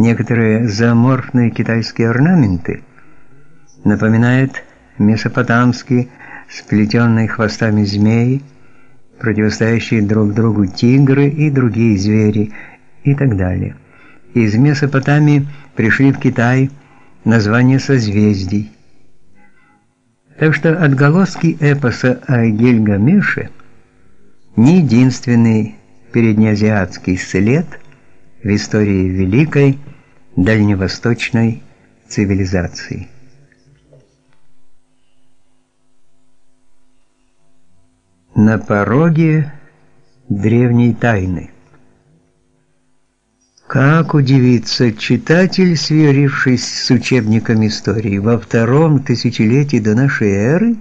некоторые зооморфные китайские орнаменты напоминают месопотамские сплетенные хвостами змеи, противостоящие друг другу тигры и другие звери и так далее. Из Месопотамии пришли в Китай названия созвездий. Так что отголоски эпоса о Гильгамеше не единственный переднеазиатский след в истории великой дальневосточной цивилизации. На пороге древней тайны. Как удивится читатель, сверившись с учебником истории во втором тысячелетии до нашей эры?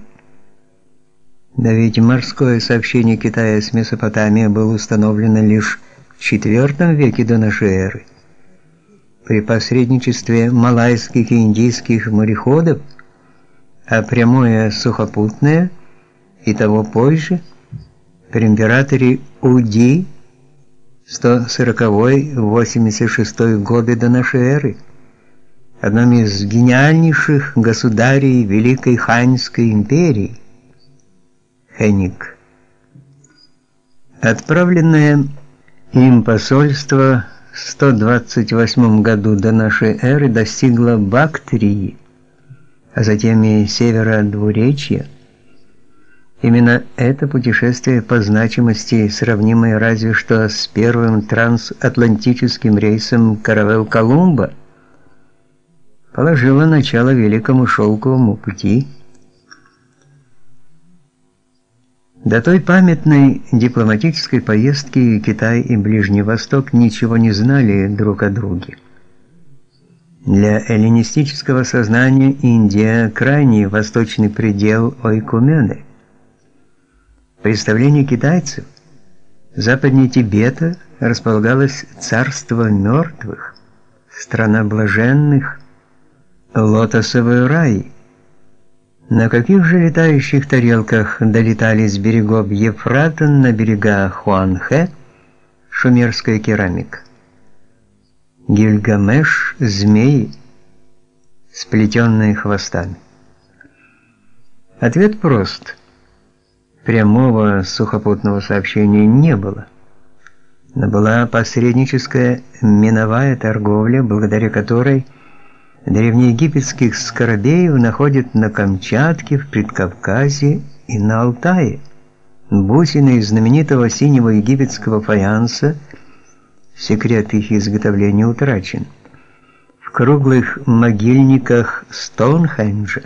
Да ведь морское сообщение Китая с Месопотамией было установлено лишь в IV веке до нашей эры. При посредничестве малайских и индийских мореходов, а прямое сухопутное и того позже при императоре Уди 140-86 годы до нашей эры, одном из гениальнейших государей Великой Ханьской империи, Хеник. Отправленное им посольство 128 году до нашей эры достигло Бактрии, а затем и севера Двуречья, Именно это путешествие по значимости, сравнимое разве что с первым трансатлантическим рейсом каравелл Колумба, положило начало великому шелковому пути. До той памятной дипломатической поездки Китай и Ближний Восток ничего не знали друг о друге. Для эллинистического сознания Индия – крайний восточный предел Ойкумены – представлении китайцев западнее Тибета располагалось царство мертвых, страна блаженных, лотосовый рай. На каких же летающих тарелках долетали с берегов Ефрата на берега Хуанхэ шумерская керамика? Гильгамеш – змеи, сплетенные хвостами. Ответ прост – прямого сухопутного сообщения не было. Но была посредническая миновая торговля, благодаря которой древнеегипетских скоробеев находят на Камчатке, в Предкавказье и на Алтае. Бусины из знаменитого синего египетского фаянса, секрет их изготовления утрачен. В круглых могильниках Стоунхенджа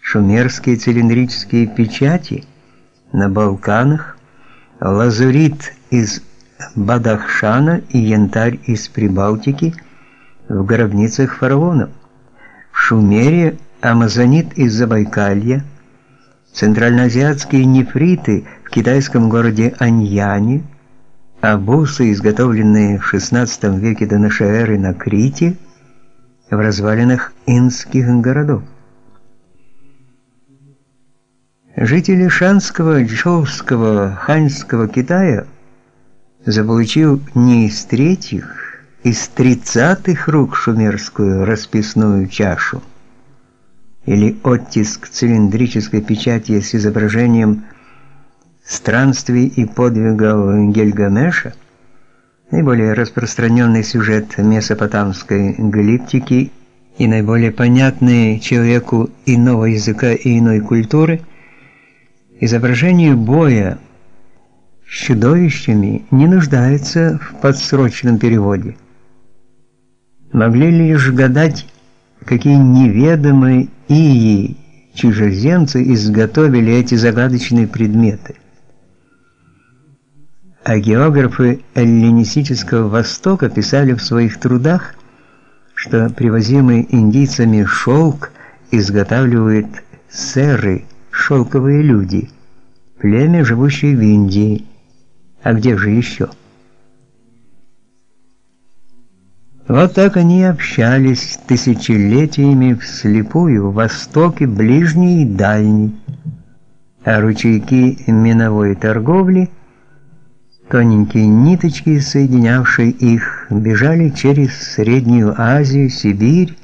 шумерские цилиндрические печати – на Балканах, лазурит из Бадахшана и янтарь из Прибалтики в гробницах фараонов. В Шумере амазонит из Забайкалья, центральноазиатские нефриты в китайском городе Аньяне, а бусы, изготовленные в XVI веке до нашей эры на Крите, в развалинах инских городов. Жители Шанского, Джоуского, Ханьского Китая заполучил не из третьих, из тридцатых рук шумерскую расписную чашу или оттиск цилиндрической печати с изображением странствий и подвигов Гильгамеша, наиболее распространенный сюжет месопотамской галиптики и наиболее понятный человеку иного языка и иной культуры – Изображение боя с чудовищами не нуждается в подсрочном переводе. Могли лишь гадать, какие неведомые ии чужеземцы изготовили эти загадочные предметы. А географы эллинистического Востока писали в своих трудах, что привозимый индийцами шелк изготавливают сэры – шелковые люди, племя, живущее в Индии. А где же еще? Вот так они общались тысячелетиями вслепую, в Востоке, Ближний и Дальний. А ручейки миновой торговли Тоненькие ниточки, соединявшие их, бежали через Среднюю Азию, Сибирь,